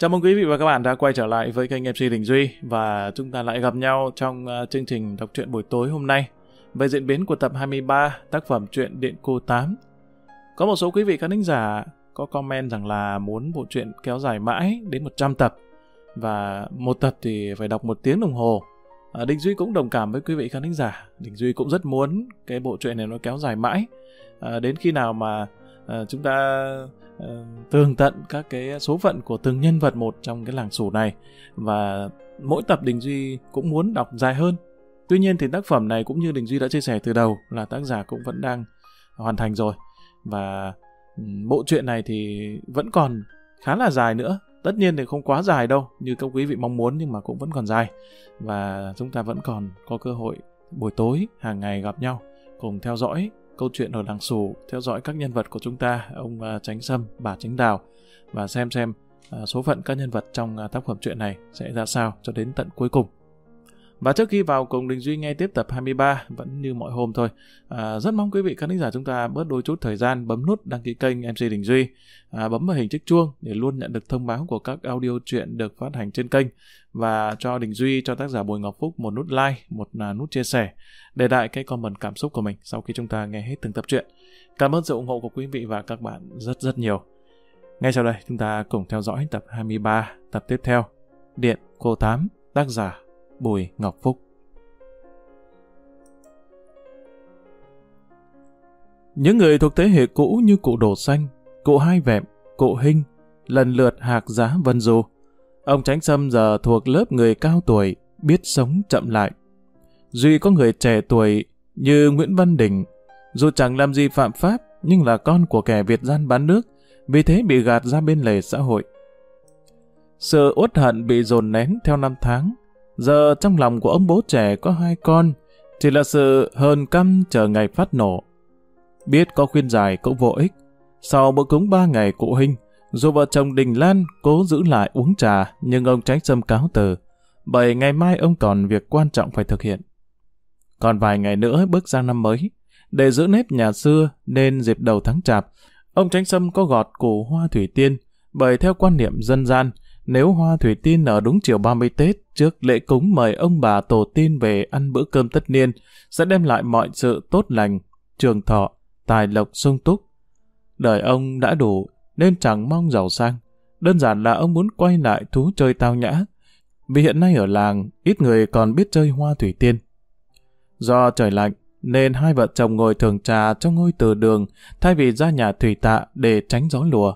Chào mừng quý vị và các bạn đã quay trở lại với kênh MC Đình Duy và chúng ta lại gặp nhau trong uh, chương trình đọc truyện buổi tối hôm nay về diễn biến của tập 23 tác phẩm truyện Điện Cô 8. Có một số quý vị khán thính giả có comment rằng là muốn bộ truyện kéo dài mãi đến 100 tập và một tập thì phải đọc một tiếng đồng hồ. À, Đình Duy cũng đồng cảm với quý vị khán thính giả. Đình Duy cũng rất muốn cái bộ truyện này nó kéo dài mãi à, đến khi nào mà Ờ, chúng ta uh, tường tận các cái số phận của từng nhân vật một trong cái làng sủ này và mỗi tập Đình Duy cũng muốn đọc dài hơn. Tuy nhiên thì tác phẩm này cũng như Đình Duy đã chia sẻ từ đầu là tác giả cũng vẫn đang hoàn thành rồi và ừ, bộ truyện này thì vẫn còn khá là dài nữa. Tất nhiên thì không quá dài đâu như các quý vị mong muốn nhưng mà cũng vẫn còn dài và chúng ta vẫn còn có cơ hội buổi tối hàng ngày gặp nhau cùng theo dõi câu chuyện ở làng xù, theo dõi các nhân vật của chúng ta, ông à, Tránh Sâm, bà Tránh Đào và xem xem à, số phận các nhân vật trong à, tác phẩm truyện này sẽ ra sao cho đến tận cuối cùng. Và trước khi vào cùng Đình Duy nghe tiếp tập 23, vẫn như mọi hôm thôi, à, rất mong quý vị khán giả chúng ta bớt đôi chút thời gian bấm nút đăng ký kênh MC Đình Duy, à, bấm vào hình chiếc chuông để luôn nhận được thông báo của các audio truyện được phát hành trên kênh và cho Đình Duy, cho tác giả Bùi Ngọc Phúc một nút like, một à, nút chia sẻ để lại cái comment cảm xúc của mình sau khi chúng ta nghe hết từng tập truyện. Cảm ơn sự ủng hộ của quý vị và các bạn rất rất nhiều. Ngay sau đây chúng ta cùng theo dõi tập 23, tập tiếp theo, Điện Cô Tám, tác giả Bùi Ngọc Phúc. Những người thuộc thế hệ cũ như cụ Đồ Xanh, cụ Hai Vẹm, cụ Hinh, lần lượt hạc giá Vân Du. Ông Tránh Sâm giờ thuộc lớp người cao tuổi, biết sống chậm lại. Duy có người trẻ tuổi như Nguyễn Văn Đình, dù chẳng làm gì phạm pháp, nhưng là con của kẻ Việt gian bán nước, vì thế bị gạt ra bên lề xã hội. Sự uất hận bị dồn nén theo năm tháng, Giờ trong lòng của ông bố trẻ có hai con, chỉ là sự hờn căm chờ ngày phát nổ. Biết có khuyên giải cũng vô ích. Sau bữa cúng ba ngày cụ hình, dù vợ chồng Đình Lan cố giữ lại uống trà, nhưng ông tránh xâm cáo từ, bởi ngày mai ông còn việc quan trọng phải thực hiện. Còn vài ngày nữa bước sang năm mới, để giữ nếp nhà xưa nên dịp đầu tháng chạp, ông tránh sâm có gọt củ hoa thủy tiên, bởi theo quan niệm dân gian, nếu hoa thủy tiên ở đúng chiều 30 Tết trước lễ cúng mời ông bà tổ tiên về ăn bữa cơm tất niên sẽ đem lại mọi sự tốt lành, trường thọ, tài lộc sung túc. Đời ông đã đủ nên chẳng mong giàu sang. Đơn giản là ông muốn quay lại thú chơi tao nhã. Vì hiện nay ở làng ít người còn biết chơi hoa thủy tiên. Do trời lạnh nên hai vợ chồng ngồi thường trà trong ngôi từ đường thay vì ra nhà thủy tạ để tránh gió lùa.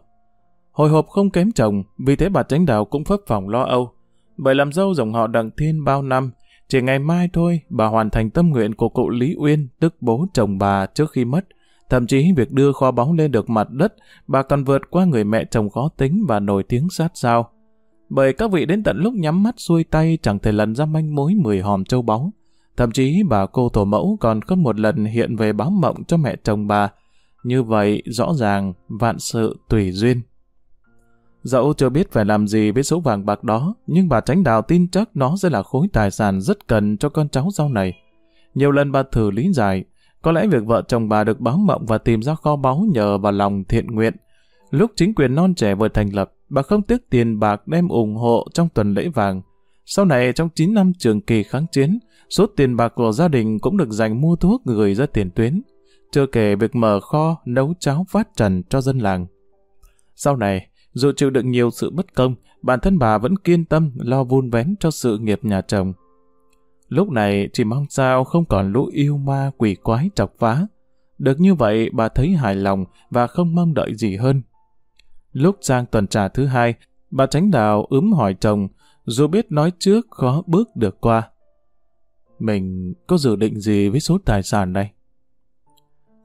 Hồi hộp không kém chồng, vì thế bà tránh đạo cũng phấp phòng lo âu. Bởi làm dâu dòng họ đặng thiên bao năm, chỉ ngày mai thôi bà hoàn thành tâm nguyện của cụ Lý Uyên, tức bố chồng bà trước khi mất. Thậm chí việc đưa kho báu lên được mặt đất, bà còn vượt qua người mẹ chồng khó tính và nổi tiếng sát sao. Bởi các vị đến tận lúc nhắm mắt xuôi tay chẳng thể lần ra manh mối mười hòm châu báu. Thậm chí bà cô tổ mẫu còn không một lần hiện về báo mộng cho mẹ chồng bà. Như vậy, rõ ràng, vạn sự tùy duyên. Dẫu chưa biết phải làm gì với số vàng bạc đó, nhưng bà tránh đào tin chắc nó sẽ là khối tài sản rất cần cho con cháu sau này. Nhiều lần bà thử lý giải, có lẽ việc vợ chồng bà được báo mộng và tìm ra kho báu nhờ vào lòng thiện nguyện. Lúc chính quyền non trẻ vừa thành lập, bà không tiếc tiền bạc đem ủng hộ trong tuần lễ vàng. Sau này trong 9 năm trường kỳ kháng chiến, số tiền bạc của gia đình cũng được dành mua thuốc gửi ra tiền tuyến. Chưa kể việc mở kho, nấu cháo phát trần cho dân làng. Sau này, dù chịu đựng nhiều sự bất công, bản thân bà vẫn kiên tâm lo vun vén cho sự nghiệp nhà chồng. Lúc này chỉ mong sao không còn lũ yêu ma quỷ quái chọc phá. Được như vậy bà thấy hài lòng và không mong đợi gì hơn. Lúc sang tuần trà thứ hai, bà tránh đào ướm hỏi chồng, dù biết nói trước khó bước được qua. Mình có dự định gì với số tài sản này?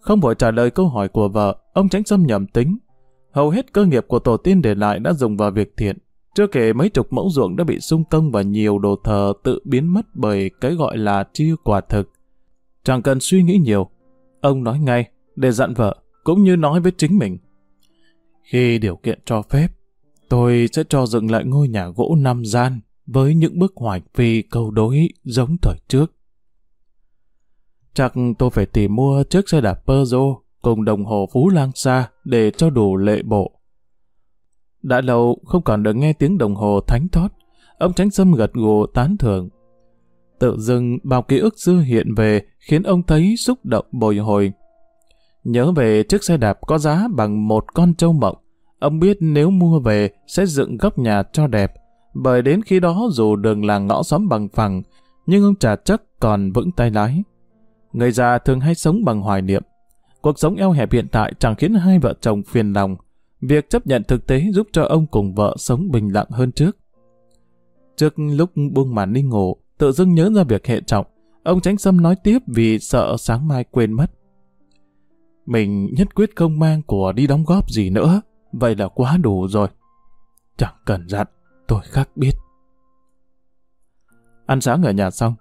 Không vội trả lời câu hỏi của vợ, ông tránh xâm nhầm tính, Hầu hết cơ nghiệp của tổ tiên để lại đã dùng vào việc thiện. Chưa kể mấy chục mẫu ruộng đã bị sung công và nhiều đồ thờ tự biến mất bởi cái gọi là chia quả thực. Chẳng cần suy nghĩ nhiều. Ông nói ngay để dặn vợ, cũng như nói với chính mình. Khi điều kiện cho phép, tôi sẽ cho dựng lại ngôi nhà gỗ năm gian với những bức hoạch phi câu đối giống thời trước. Chắc tôi phải tìm mua chiếc xe đạp Peugeot cùng đồng hồ Phú Lang Sa để cho đủ lệ bộ. Đã lâu không còn được nghe tiếng đồng hồ thánh thót, ông tránh sâm gật gù tán thưởng. Tự dưng bao ký ức xưa hiện về khiến ông thấy xúc động bồi hồi. Nhớ về chiếc xe đạp có giá bằng một con trâu mộng, ông biết nếu mua về sẽ dựng góc nhà cho đẹp, bởi đến khi đó dù đường làng ngõ xóm bằng phẳng, nhưng ông chả chắc còn vững tay lái. Người già thường hay sống bằng hoài niệm. Cuộc sống eo hẹp hiện tại chẳng khiến hai vợ chồng phiền lòng. Việc chấp nhận thực tế giúp cho ông cùng vợ sống bình lặng hơn trước. Trước lúc buông màn đi ngủ, tự dưng nhớ ra việc hệ trọng, ông tránh sâm nói tiếp vì sợ sáng mai quên mất. Mình nhất quyết không mang của đi đóng góp gì nữa, vậy là quá đủ rồi. Chẳng cần dặn, tôi khác biết. Ăn sáng ở nhà xong,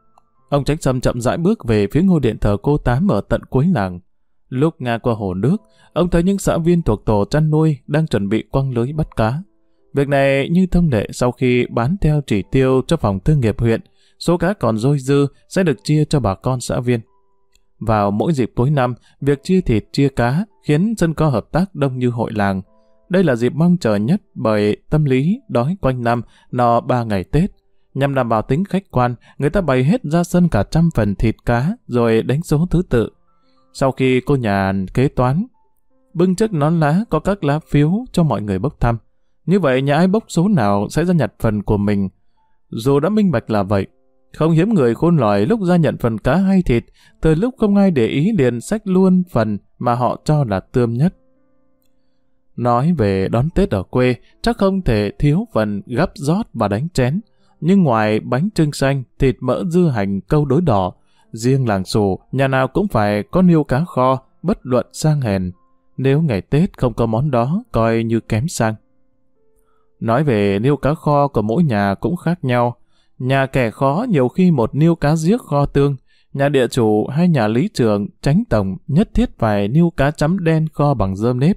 ông tránh sâm chậm rãi bước về phía ngôi điện thờ cô Tám ở tận cuối làng. Lúc ngang qua hồ nước, ông thấy những xã viên thuộc tổ chăn nuôi đang chuẩn bị quăng lưới bắt cá. Việc này như thông lệ sau khi bán theo chỉ tiêu cho phòng thương nghiệp huyện, số cá còn dôi dư sẽ được chia cho bà con xã viên. Vào mỗi dịp cuối năm, việc chia thịt chia cá khiến dân co hợp tác đông như hội làng. Đây là dịp mong chờ nhất bởi tâm lý đói quanh năm, no ba ngày Tết. Nhằm đảm bảo tính khách quan, người ta bày hết ra sân cả trăm phần thịt cá rồi đánh số thứ tự. Sau khi cô nhà kế toán, bưng chiếc nón lá có các lá phiếu cho mọi người bốc thăm. Như vậy nhà ai bốc số nào sẽ ra nhặt phần của mình. Dù đã minh bạch là vậy, không hiếm người khôn lỏi lúc ra nhận phần cá hay thịt, từ lúc không ai để ý liền sách luôn phần mà họ cho là tươm nhất. Nói về đón Tết ở quê, chắc không thể thiếu phần gắp rót và đánh chén. Nhưng ngoài bánh trưng xanh, thịt mỡ dưa hành câu đối đỏ, riêng làng sổ, nhà nào cũng phải có niêu cá kho, bất luận sang hèn. Nếu ngày Tết không có món đó, coi như kém sang. Nói về niêu cá kho của mỗi nhà cũng khác nhau. Nhà kẻ khó nhiều khi một niêu cá giếc kho tương, nhà địa chủ hay nhà lý trường, tránh tổng nhất thiết phải niêu cá chấm đen kho bằng dơm nếp.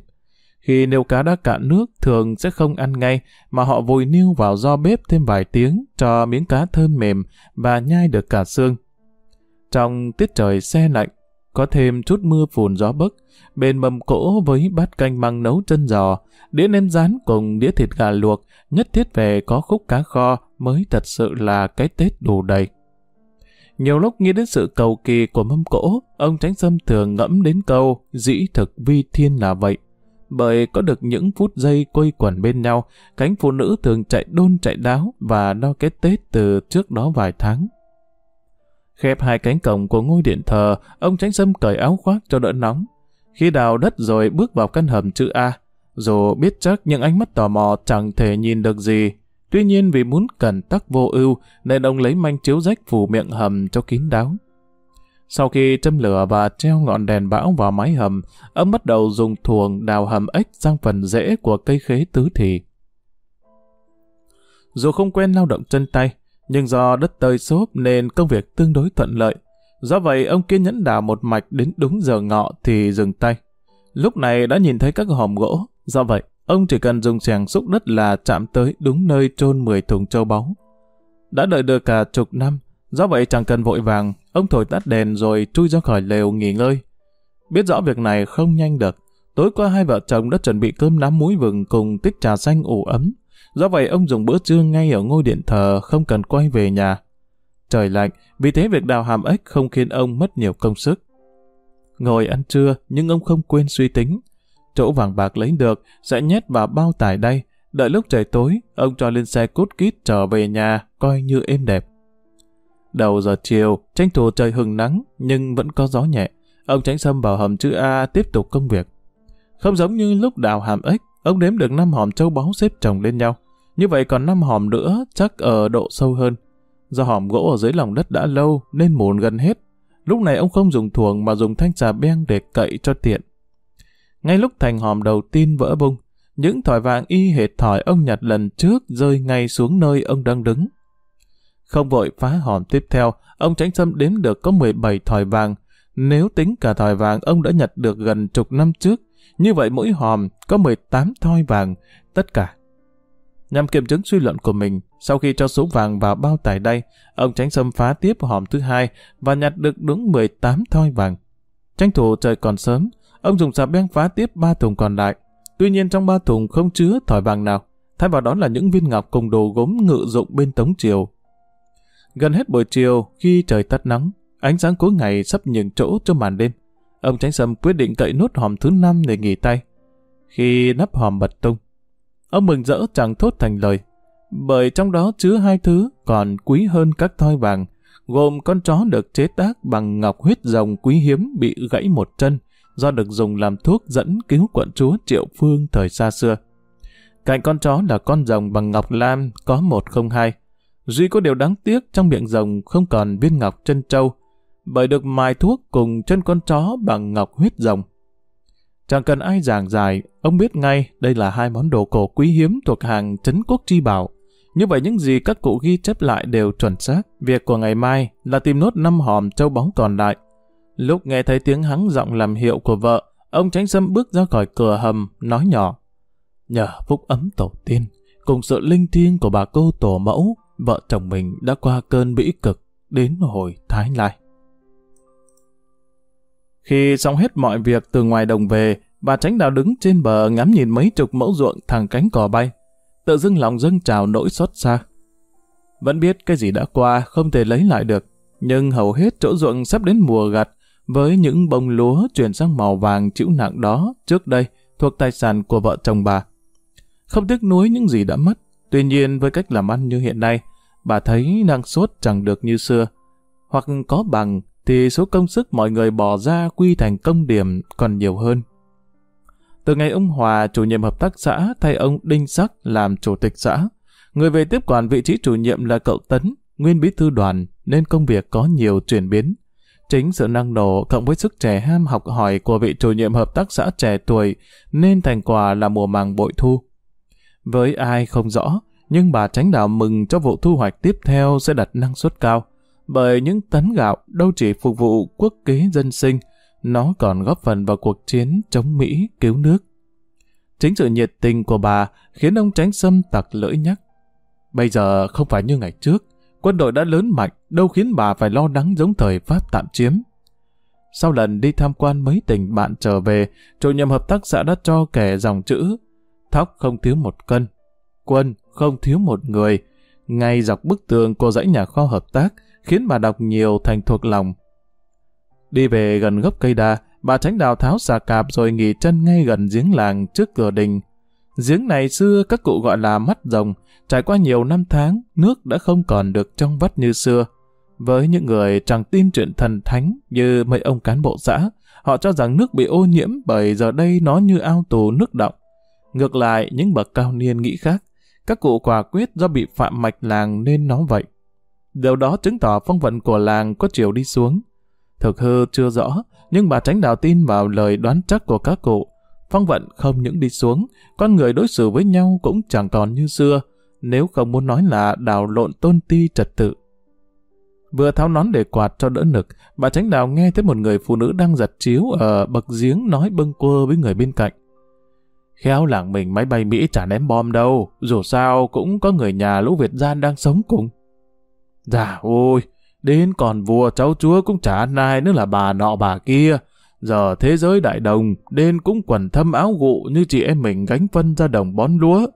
Khi niêu cá đã cạn nước, thường sẽ không ăn ngay, mà họ vùi niêu vào do bếp thêm vài tiếng cho miếng cá thơm mềm và nhai được cả xương. Trong tiết trời xe lạnh, có thêm chút mưa phùn gió bấc, bên mâm cỗ với bát canh măng nấu chân giò, đĩa nem rán cùng đĩa thịt gà luộc, nhất thiết về có khúc cá kho mới thật sự là cái Tết đủ đầy. Nhiều lúc nghĩ đến sự cầu kỳ của mâm cỗ, ông Tránh Sâm thường ngẫm đến câu dĩ thực vi thiên là vậy. Bởi có được những phút giây quây quần bên nhau, cánh phụ nữ thường chạy đôn chạy đáo và đo cái Tết từ trước đó vài tháng. Khép hai cánh cổng của ngôi điện thờ, ông Tránh Sâm cởi áo khoác cho đỡ nóng. Khi đào đất rồi bước vào căn hầm chữ A, dù biết chắc những ánh mắt tò mò chẳng thể nhìn được gì, tuy nhiên vì muốn cẩn tắc vô ưu nên ông lấy manh chiếu rách phủ miệng hầm cho kín đáo. Sau khi châm lửa và treo ngọn đèn bão vào mái hầm, ông bắt đầu dùng thuồng đào hầm ếch sang phần rễ của cây khế tứ thị. Dù không quen lao động chân tay, nhưng do đất tơi xốp nên công việc tương đối thuận lợi. Do vậy ông kiên nhẫn đào một mạch đến đúng giờ ngọ thì dừng tay. Lúc này đã nhìn thấy các hòm gỗ, do vậy ông chỉ cần dùng xẻng xúc đất là chạm tới đúng nơi chôn 10 thùng châu báu. Đã đợi được cả chục năm, do vậy chẳng cần vội vàng, ông thổi tắt đèn rồi chui ra khỏi lều nghỉ ngơi. Biết rõ việc này không nhanh được, tối qua hai vợ chồng đã chuẩn bị cơm nắm muối vừng cùng tích trà xanh ủ ấm. Do vậy ông dùng bữa trưa ngay ở ngôi điện thờ không cần quay về nhà. Trời lạnh, vì thế việc đào hàm ếch không khiến ông mất nhiều công sức. Ngồi ăn trưa nhưng ông không quên suy tính. Chỗ vàng bạc lấy được sẽ nhét vào bao tải đây. Đợi lúc trời tối, ông cho lên xe cút kít trở về nhà coi như êm đẹp. Đầu giờ chiều, tranh thủ trời hừng nắng nhưng vẫn có gió nhẹ. Ông tránh xâm vào hầm chữ A tiếp tục công việc. Không giống như lúc đào hàm ếch, ông đếm được 5 hòm châu báu xếp chồng lên nhau. Như vậy còn 5 hòm nữa chắc ở độ sâu hơn. Do hòm gỗ ở dưới lòng đất đã lâu nên mùn gần hết. Lúc này ông không dùng thuồng mà dùng thanh xà beng để cậy cho tiện. Ngay lúc thành hòm đầu tiên vỡ bung, những thỏi vàng y hệt thỏi ông nhặt lần trước rơi ngay xuống nơi ông đang đứng. Không vội phá hòm tiếp theo, ông tránh xâm đếm được có 17 thỏi vàng. Nếu tính cả thỏi vàng ông đã nhặt được gần chục năm trước, như vậy mỗi hòm có 18 thoi vàng, tất cả. Nhằm kiểm chứng suy luận của mình, sau khi cho số vàng vào bao tải đây, ông tránh xâm phá tiếp hòm thứ hai và nhặt được đúng 18 thoi vàng. Tranh thủ trời còn sớm, ông dùng xà beng phá tiếp ba thùng còn lại. Tuy nhiên trong ba thùng không chứa thỏi vàng nào. thay vào đó là những viên ngọc cùng đồ gốm ngự dụng bên tống triều. Gần hết buổi chiều, khi trời tắt nắng, ánh sáng cuối ngày sắp nhường chỗ cho màn đêm, ông Tránh Sâm quyết định cậy nốt hòm thứ năm để nghỉ tay. Khi nắp hòm bật tung, ông mừng rỡ chẳng thốt thành lời, bởi trong đó chứa hai thứ còn quý hơn các thoi vàng, gồm con chó được chế tác bằng ngọc huyết rồng quý hiếm bị gãy một chân, do được dùng làm thuốc dẫn cứu quận chúa Triệu Phương thời xa xưa. Cạnh con chó là con rồng bằng ngọc lam có một không hai. Duy có điều đáng tiếc trong miệng rồng không còn viên ngọc chân trâu, bởi được mài thuốc cùng chân con chó bằng ngọc huyết rồng. Chẳng cần ai giảng giải, ông biết ngay đây là hai món đồ cổ quý hiếm thuộc hàng trấn quốc chi bảo. Như vậy những gì các cụ ghi chép lại đều chuẩn xác. Việc của ngày mai là tìm nốt năm hòm châu báu còn lại. Lúc nghe thấy tiếng hắng giọng làm hiệu của vợ, ông tránh sâm bước ra khỏi cửa hầm, nói nhỏ. Nhờ phúc ấm tổ tiên, cùng sự linh thiêng của bà cô tổ mẫu, vợ chồng mình đã qua cơn bĩ cực đến hồi Thái Lai. Khi xong hết mọi việc từ ngoài đồng về, bà tránh đào đứng trên bờ ngắm nhìn mấy chục mẫu ruộng thằng cánh cò bay. Tự dưng lòng dâng trào nỗi xót xa. Vẫn biết cái gì đã qua không thể lấy lại được, nhưng hầu hết chỗ ruộng sắp đến mùa gặt, với những bông lúa chuyển sang màu vàng chịu nặng đó trước đây thuộc tài sản của vợ chồng bà. Không tiếc nuối những gì đã mất, tuy nhiên với cách làm ăn như hiện nay, bà thấy năng suất chẳng được như xưa, hoặc có bằng thì số công sức mọi người bỏ ra quy thành công điểm còn nhiều hơn. Từ ngày ông Hòa, chủ nhiệm hợp tác xã, thay ông Đinh Sắc làm chủ tịch xã, người về tiếp quản vị trí chủ nhiệm là cậu Tấn, nguyên bí thư đoàn, nên công việc có nhiều chuyển biến. Chính sự năng nổ cộng với sức trẻ ham học hỏi của vị chủ nhiệm hợp tác xã trẻ tuổi nên thành quả là mùa màng bội thu. Với ai không rõ, nhưng bà tránh đạo mừng cho vụ thu hoạch tiếp theo sẽ đặt năng suất cao bởi những tấn gạo đâu chỉ phục vụ quốc kế dân sinh, nó còn góp phần vào cuộc chiến chống Mỹ cứu nước. Chính sự nhiệt tình của bà khiến ông tránh xâm tặc lưỡi nhắc. Bây giờ không phải như ngày trước, quân đội đã lớn mạnh, đâu khiến bà phải lo lắng giống thời Pháp tạm chiếm. Sau lần đi tham quan mấy tỉnh bạn trở về, chủ nhiệm hợp tác xã đã cho kẻ dòng chữ Thóc không thiếu một cân, quân không thiếu một người. Ngay dọc bức tường của dãy nhà kho hợp tác, khiến bà đọc nhiều thành thuộc lòng. Đi về gần gốc cây đa, bà tránh đào tháo xà cạp rồi nghỉ chân ngay gần giếng làng trước cửa đình. Giếng này xưa các cụ gọi là mắt rồng, trải qua nhiều năm tháng, nước đã không còn được trong vắt như xưa. Với những người chẳng tin chuyện thần thánh như mấy ông cán bộ xã, họ cho rằng nước bị ô nhiễm bởi giờ đây nó như ao tù nước động. Ngược lại, những bậc cao niên nghĩ khác, các cụ quả quyết do bị phạm mạch làng nên nó vậy. Điều đó chứng tỏ phong vận của làng có chiều đi xuống. Thực hư chưa rõ, nhưng bà tránh đạo tin vào lời đoán chắc của các cụ. Phong vận không những đi xuống, con người đối xử với nhau cũng chẳng còn như xưa, nếu không muốn nói là đào lộn tôn ti trật tự. Vừa tháo nón để quạt cho đỡ nực, bà tránh đào nghe thấy một người phụ nữ đang giật chiếu ở bậc giếng nói bâng quơ với người bên cạnh. Khéo làng mình máy bay Mỹ chả ném bom đâu, dù sao cũng có người nhà lũ Việt gian đang sống cùng. Dạ ôi, đến còn vua cháu chúa cũng chả ăn ai nữa là bà nọ bà kia. Giờ thế giới đại đồng, đến cũng quần thâm áo gụ như chị em mình gánh phân ra đồng bón lúa.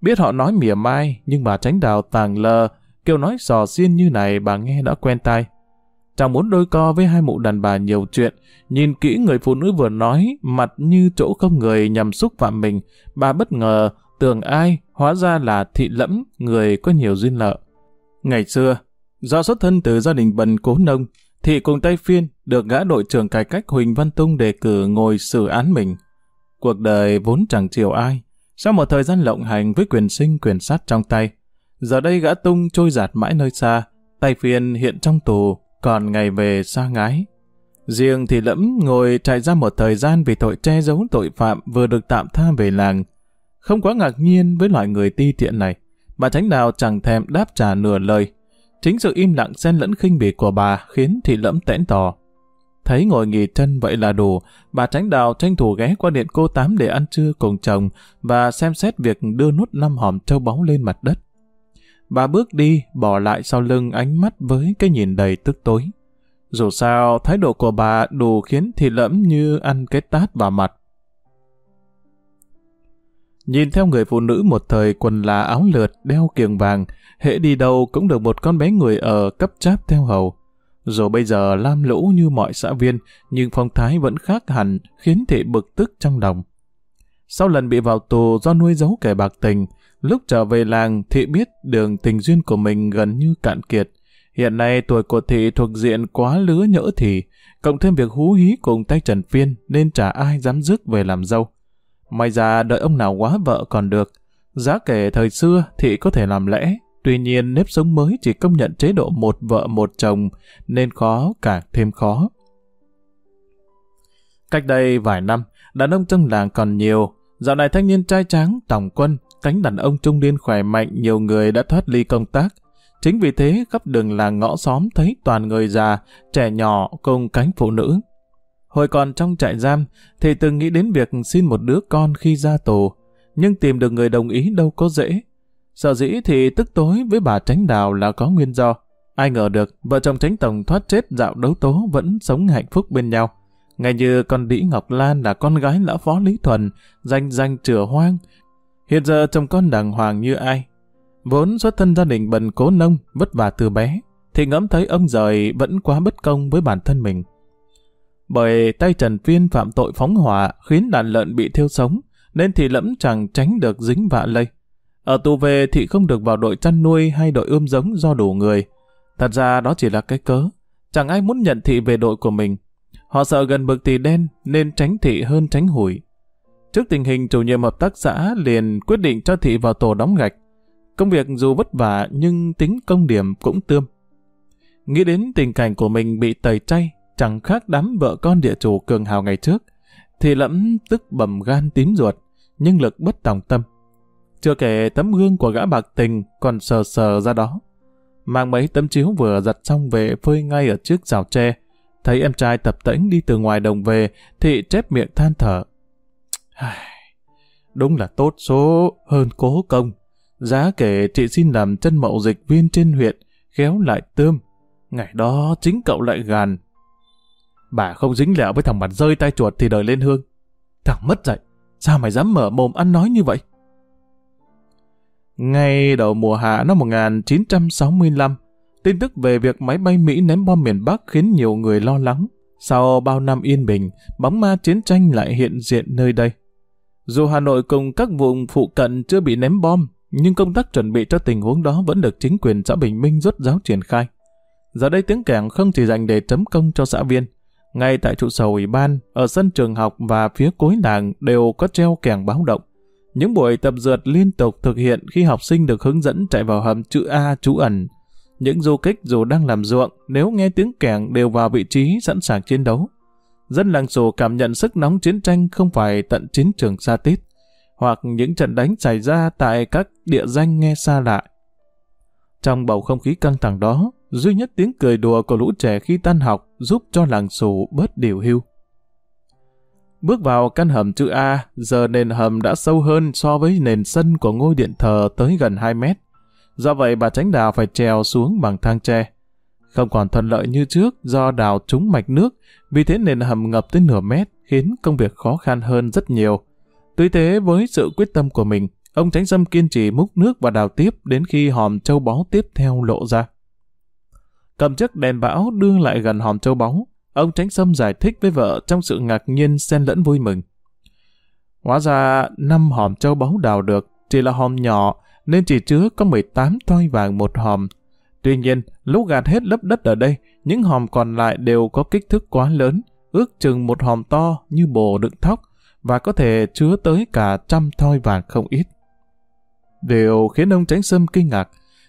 Biết họ nói mỉa mai, nhưng bà tránh đào tàng lờ, kêu nói sò xiên như này bà nghe đã quen tai. chàng muốn đôi co với hai mụ đàn bà nhiều chuyện, nhìn kỹ người phụ nữ vừa nói, mặt như chỗ không người nhằm xúc phạm mình, bà bất ngờ, tưởng ai, hóa ra là thị lẫm, người có nhiều duyên lợi. Ngày xưa, do xuất thân từ gia đình bần cố nông, thì cùng tay phiên được gã đội trưởng cải cách Huỳnh Văn Tung đề cử ngồi xử án mình. Cuộc đời vốn chẳng chiều ai, sau một thời gian lộng hành với quyền sinh quyền sát trong tay, giờ đây gã Tung trôi giạt mãi nơi xa, tay phiên hiện trong tù, còn ngày về xa ngái. Riêng thì lẫm ngồi trại ra một thời gian vì tội che giấu tội phạm vừa được tạm tha về làng. Không quá ngạc nhiên với loại người ti tiện này bà tránh đào chẳng thèm đáp trả nửa lời. Chính sự im lặng xen lẫn khinh bỉ của bà khiến thị lẫm tẽn tò. Thấy ngồi nghỉ chân vậy là đủ, bà tránh đào tranh thủ ghé qua điện cô Tám để ăn trưa cùng chồng và xem xét việc đưa nút năm hòm châu báu lên mặt đất. Bà bước đi, bỏ lại sau lưng ánh mắt với cái nhìn đầy tức tối. Dù sao, thái độ của bà đủ khiến thị lẫm như ăn cái tát vào mặt. Nhìn theo người phụ nữ một thời quần là áo lượt, đeo kiềng vàng, hễ đi đâu cũng được một con bé người ở cấp cháp theo hầu. rồi bây giờ lam lũ như mọi xã viên, nhưng phong thái vẫn khác hẳn, khiến thị bực tức trong lòng. Sau lần bị vào tù do nuôi giấu kẻ bạc tình, lúc trở về làng thị biết đường tình duyên của mình gần như cạn kiệt. Hiện nay tuổi của thị thuộc diện quá lứa nhỡ thì, cộng thêm việc hú hí cùng tay Trần Phiên nên chả ai dám rước về làm dâu. May ra đợi ông nào quá vợ còn được. Giá kể thời xưa thì có thể làm lẽ, tuy nhiên nếp sống mới chỉ công nhận chế độ một vợ một chồng nên khó càng thêm khó. Cách đây vài năm, đàn ông trong làng còn nhiều, dạo này thanh niên trai tráng, tổng quân, cánh đàn ông trung niên khỏe mạnh nhiều người đã thoát ly công tác. Chính vì thế khắp đường làng ngõ xóm thấy toàn người già, trẻ nhỏ cùng cánh phụ nữ. Hồi còn trong trại giam, thì từng nghĩ đến việc xin một đứa con khi ra tù, nhưng tìm được người đồng ý đâu có dễ. Sợ dĩ thì tức tối với bà Tránh Đào là có nguyên do. Ai ngờ được, vợ chồng Tránh Tổng thoát chết dạo đấu tố vẫn sống hạnh phúc bên nhau. Ngay như con đĩ Ngọc Lan là con gái lão phó Lý Thuần, danh danh chửa hoang. Hiện giờ chồng con đàng hoàng như ai. Vốn xuất thân gia đình bần cố nông, vất vả từ bé, thì ngẫm thấy ông rời vẫn quá bất công với bản thân mình. Bởi tay Trần Phiên phạm tội phóng hỏa khiến đàn lợn bị thiêu sống, nên thì lẫm chẳng tránh được dính vạ lây. Ở tù về thì không được vào đội chăn nuôi hay đội ươm giống do đủ người. Thật ra đó chỉ là cái cớ. Chẳng ai muốn nhận thị về đội của mình. Họ sợ gần bực tỷ đen nên tránh thị hơn tránh hủi. Trước tình hình chủ nhiệm hợp tác xã liền quyết định cho thị vào tổ đóng gạch. Công việc dù vất vả nhưng tính công điểm cũng tươm. Nghĩ đến tình cảnh của mình bị tẩy chay, chẳng khác đám vợ con địa chủ cường hào ngày trước, thì lẫm tức bầm gan tím ruột, nhưng lực bất tòng tâm. Chưa kể tấm gương của gã bạc tình còn sờ sờ ra đó. Mang mấy tấm chiếu vừa giặt xong về phơi ngay ở trước rào tre, thấy em trai tập tễnh đi từ ngoài đồng về thì chép miệng than thở. Đúng là tốt số hơn cố công. Giá kể chị xin làm chân mậu dịch viên trên huyện, khéo lại tươm. Ngày đó chính cậu lại gàn. Bà không dính lẹo với thằng mặt rơi tay chuột thì đời lên hương. Thằng mất dạy, sao mày dám mở mồm ăn nói như vậy? Ngay đầu mùa hạ năm 1965, tin tức về việc máy bay Mỹ ném bom miền Bắc khiến nhiều người lo lắng. Sau bao năm yên bình, bóng ma chiến tranh lại hiện diện nơi đây. Dù Hà Nội cùng các vùng phụ cận chưa bị ném bom, nhưng công tác chuẩn bị cho tình huống đó vẫn được chính quyền xã Bình Minh rốt ráo triển khai. Giờ đây tiếng kẻng không chỉ dành để chấm công cho xã viên. Ngay tại trụ sở ủy ban, ở sân trường học và phía cuối làng đều có treo kèn báo động. Những buổi tập dượt liên tục thực hiện khi học sinh được hướng dẫn chạy vào hầm chữ A trú ẩn. Những du kích dù đang làm ruộng, nếu nghe tiếng kèn đều vào vị trí sẵn sàng chiến đấu. Dân làng sổ cảm nhận sức nóng chiến tranh không phải tận chiến trường xa tít, hoặc những trận đánh xảy ra tại các địa danh nghe xa lạ. Trong bầu không khí căng thẳng đó, duy nhất tiếng cười đùa của lũ trẻ khi tan học giúp cho làng xù bớt điều hưu. Bước vào căn hầm chữ A, giờ nền hầm đã sâu hơn so với nền sân của ngôi điện thờ tới gần 2 mét. Do vậy bà tránh đào phải trèo xuống bằng thang tre. Không còn thuận lợi như trước do đào trúng mạch nước, vì thế nền hầm ngập tới nửa mét khiến công việc khó khăn hơn rất nhiều. Tuy thế với sự quyết tâm của mình, ông Tránh dâm kiên trì múc nước và đào tiếp đến khi hòm châu báu tiếp theo lộ ra. Cầm chiếc đèn bão đưa lại gần hòm châu báu, ông Tránh Sâm giải thích với vợ trong sự ngạc nhiên xen lẫn vui mừng. Hóa ra năm hòm châu báu đào được chỉ là hòm nhỏ nên chỉ chứa có 18 toi vàng một hòm. Tuy nhiên, lúc gạt hết lớp đất ở đây, những hòm còn lại đều có kích thước quá lớn, ước chừng một hòm to như bồ đựng thóc, và có thể chứa tới cả trăm thoi vàng không ít. Điều khiến ông Tránh Sâm kinh ngạc,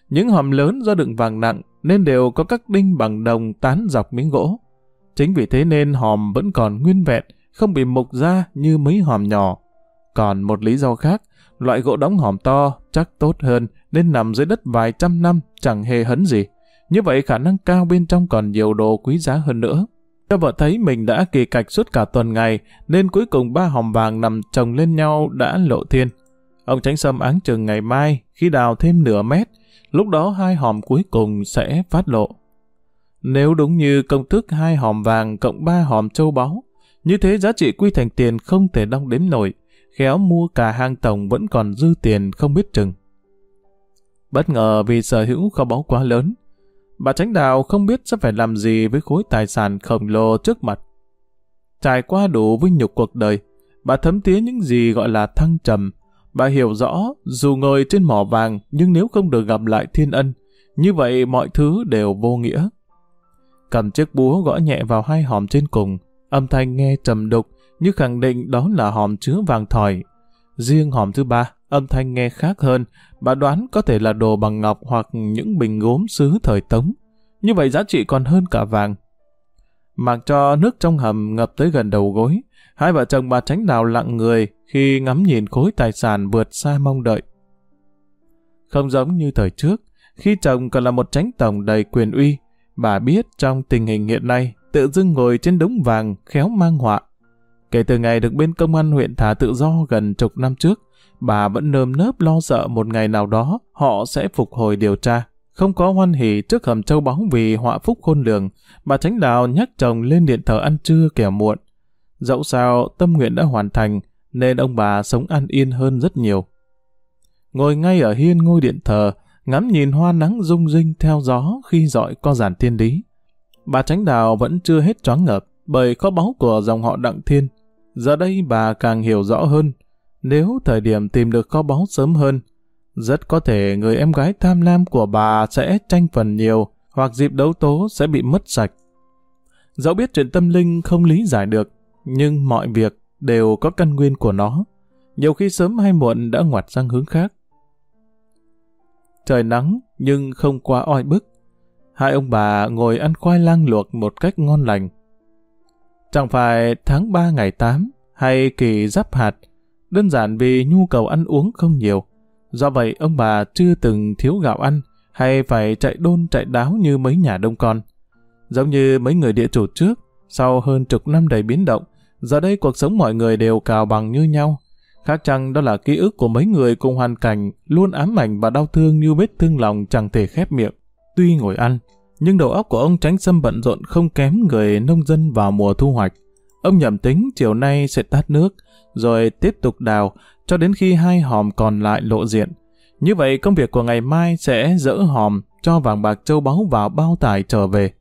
những hòm lớn do đựng vàng nặng nên đều có các đinh bằng đồng tán dọc miếng gỗ. Chính vì thế nên hòm vẫn còn nguyên vẹn, không bị mục ra như mấy hòm nhỏ. Còn một lý do khác, loại gỗ đóng hòm to chắc tốt hơn nên nằm dưới đất vài trăm năm chẳng hề hấn gì. Như vậy khả năng cao bên trong còn nhiều đồ quý giá hơn nữa. Cho vợ thấy mình đã kỳ cạch suốt cả tuần ngày, nên cuối cùng ba hòm vàng nằm chồng lên nhau đã lộ thiên. Ông tránh sâm áng chừng ngày mai, khi đào thêm nửa mét, lúc đó hai hòm cuối cùng sẽ phát lộ. Nếu đúng như công thức hai hòm vàng cộng ba hòm châu báu, như thế giá trị quy thành tiền không thể đong đếm nổi, khéo mua cả hang tổng vẫn còn dư tiền không biết chừng. Bất ngờ vì sở hữu kho báu quá lớn, bà Tránh Đào không biết sẽ phải làm gì với khối tài sản khổng lồ trước mặt. Trải qua đủ vinh nhục cuộc đời, bà thấm tía những gì gọi là thăng trầm. Bà hiểu rõ, dù ngồi trên mỏ vàng, nhưng nếu không được gặp lại thiên ân, như vậy mọi thứ đều vô nghĩa. Cầm chiếc búa gõ nhẹ vào hai hòm trên cùng, âm thanh nghe trầm đục, như khẳng định đó là hòm chứa vàng thỏi. Riêng hòm thứ ba, âm thanh nghe khác hơn, bà đoán có thể là đồ bằng ngọc hoặc những bình gốm sứ thời Tống. Như vậy giá trị còn hơn cả vàng. Mặc cho nước trong hầm ngập tới gần đầu gối, hai vợ chồng bà tránh đào lặng người khi ngắm nhìn khối tài sản vượt xa mong đợi. Không giống như thời trước, khi chồng còn là một tránh tổng đầy quyền uy, bà biết trong tình hình hiện nay, tự dưng ngồi trên đống vàng khéo mang họa. Kể từ ngày được bên công an huyện thả tự do gần chục năm trước, bà vẫn nơm nớp lo sợ một ngày nào đó họ sẽ phục hồi điều tra. Không có hoan hỉ trước hầm châu báu vì họa phúc khôn lường, bà Tránh Đào nhắc chồng lên điện thờ ăn trưa kẻo muộn. Dẫu sao tâm nguyện đã hoàn thành, nên ông bà sống an yên hơn rất nhiều. Ngồi ngay ở hiên ngôi điện thờ, ngắm nhìn hoa nắng rung rinh theo gió khi dọi co giản thiên lý. Bà Tránh Đào vẫn chưa hết choáng ngợp bởi kho báu của dòng họ Đặng Thiên. Giờ đây bà càng hiểu rõ hơn, nếu thời điểm tìm được kho báu sớm hơn, rất có thể người em gái tham lam của bà sẽ tranh phần nhiều, hoặc dịp đấu tố sẽ bị mất sạch. Dẫu biết chuyện tâm linh không lý giải được, nhưng mọi việc đều có căn nguyên của nó. Nhiều khi sớm hay muộn đã ngoặt sang hướng khác. Trời nắng nhưng không quá oi bức. Hai ông bà ngồi ăn khoai lang luộc một cách ngon lành. Chẳng phải tháng 3 ngày 8 hay kỳ giáp hạt, đơn giản vì nhu cầu ăn uống không nhiều. Do vậy ông bà chưa từng thiếu gạo ăn hay phải chạy đôn chạy đáo như mấy nhà đông con. Giống như mấy người địa chủ trước, sau hơn chục năm đầy biến động, giờ đây cuộc sống mọi người đều cào bằng như nhau. Khác chăng đó là ký ức của mấy người cùng hoàn cảnh luôn ám ảnh và đau thương như vết thương lòng chẳng thể khép miệng. Tuy ngồi ăn, nhưng đầu óc của ông tránh xâm bận rộn không kém người nông dân vào mùa thu hoạch. Ông nhầm tính chiều nay sẽ tát nước, rồi tiếp tục đào, cho đến khi hai hòm còn lại lộ diện. Như vậy công việc của ngày mai sẽ dỡ hòm, cho vàng bạc châu báu vào bao tải trở về.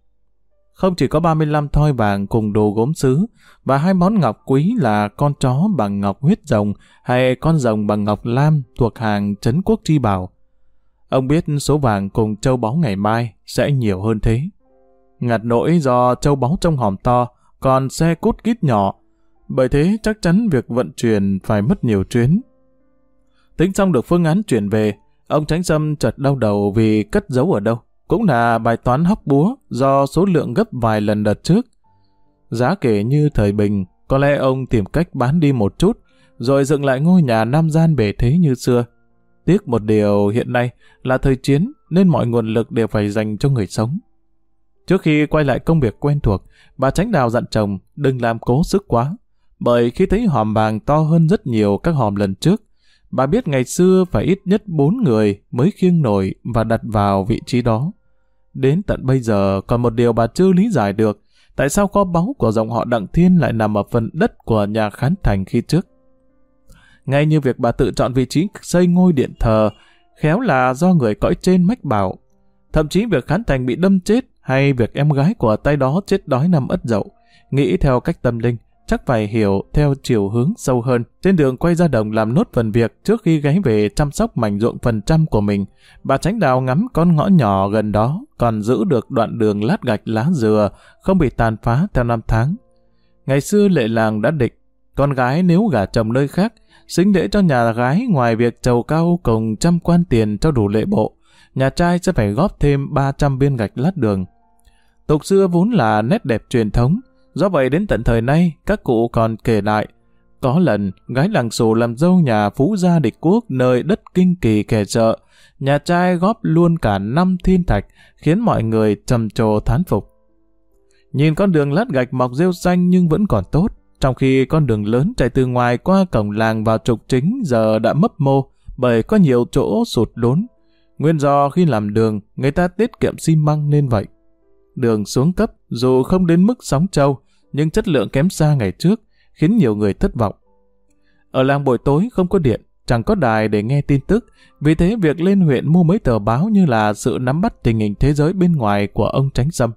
Không chỉ có 35 thoi vàng cùng đồ gốm sứ, và hai món ngọc quý là con chó bằng ngọc huyết rồng hay con rồng bằng ngọc lam thuộc hàng Trấn Quốc Tri Bảo. Ông biết số vàng cùng châu báu ngày mai sẽ nhiều hơn thế. Ngặt nỗi do châu báu trong hòm to, còn xe cút kít nhỏ, bởi thế chắc chắn việc vận chuyển phải mất nhiều chuyến. Tính xong được phương án chuyển về, ông Tránh Sâm chợt đau đầu vì cất giấu ở đâu. Cũng là bài toán hóc búa do số lượng gấp vài lần đợt trước. Giá kể như thời bình, có lẽ ông tìm cách bán đi một chút, rồi dựng lại ngôi nhà nam gian bể thế như xưa. Tiếc một điều hiện nay là thời chiến nên mọi nguồn lực đều phải dành cho người sống. Trước khi quay lại công việc quen thuộc, bà Tránh Đào dặn chồng đừng làm cố sức quá, bởi khi thấy hòm vàng to hơn rất nhiều các hòm lần trước, bà biết ngày xưa phải ít nhất bốn người mới khiêng nổi và đặt vào vị trí đó. Đến tận bây giờ còn một điều bà chưa lý giải được, tại sao kho báu của dòng họ Đặng Thiên lại nằm ở phần đất của nhà Khán Thành khi trước. Ngay như việc bà tự chọn vị trí xây ngôi điện thờ, khéo là do người cõi trên mách bảo. Thậm chí việc Khán Thành bị đâm chết hay việc em gái của tay đó chết đói nằm ất dậu, nghĩ theo cách tâm linh, chắc phải hiểu theo chiều hướng sâu hơn. Trên đường quay ra đồng làm nốt phần việc trước khi gáy về chăm sóc mảnh ruộng phần trăm của mình, bà tránh đào ngắm con ngõ nhỏ gần đó, còn giữ được đoạn đường lát gạch lá dừa, không bị tàn phá theo năm tháng. Ngày xưa lệ làng đã định, con gái nếu gả chồng nơi khác, xính lễ cho nhà gái ngoài việc trầu cao cùng trăm quan tiền cho đủ lễ bộ, nhà trai sẽ phải góp thêm 300 viên gạch lát đường. Tục xưa vốn là nét đẹp truyền thống, Do vậy đến tận thời nay, các cụ còn kể lại, có lần gái làng xù làm dâu nhà phú gia địch quốc nơi đất kinh kỳ kẻ chợ, nhà trai góp luôn cả năm thiên thạch, khiến mọi người trầm trồ thán phục. Nhìn con đường lát gạch mọc rêu xanh nhưng vẫn còn tốt, trong khi con đường lớn chạy từ ngoài qua cổng làng vào trục chính giờ đã mấp mô bởi có nhiều chỗ sụt lún. Nguyên do khi làm đường, người ta tiết kiệm xi măng nên vậy. Đường xuống cấp, dù không đến mức sóng trâu, nhưng chất lượng kém xa ngày trước, khiến nhiều người thất vọng. Ở làng buổi tối không có điện, chẳng có đài để nghe tin tức, vì thế việc lên huyện mua mấy tờ báo như là sự nắm bắt tình hình thế giới bên ngoài của ông Tránh Sâm.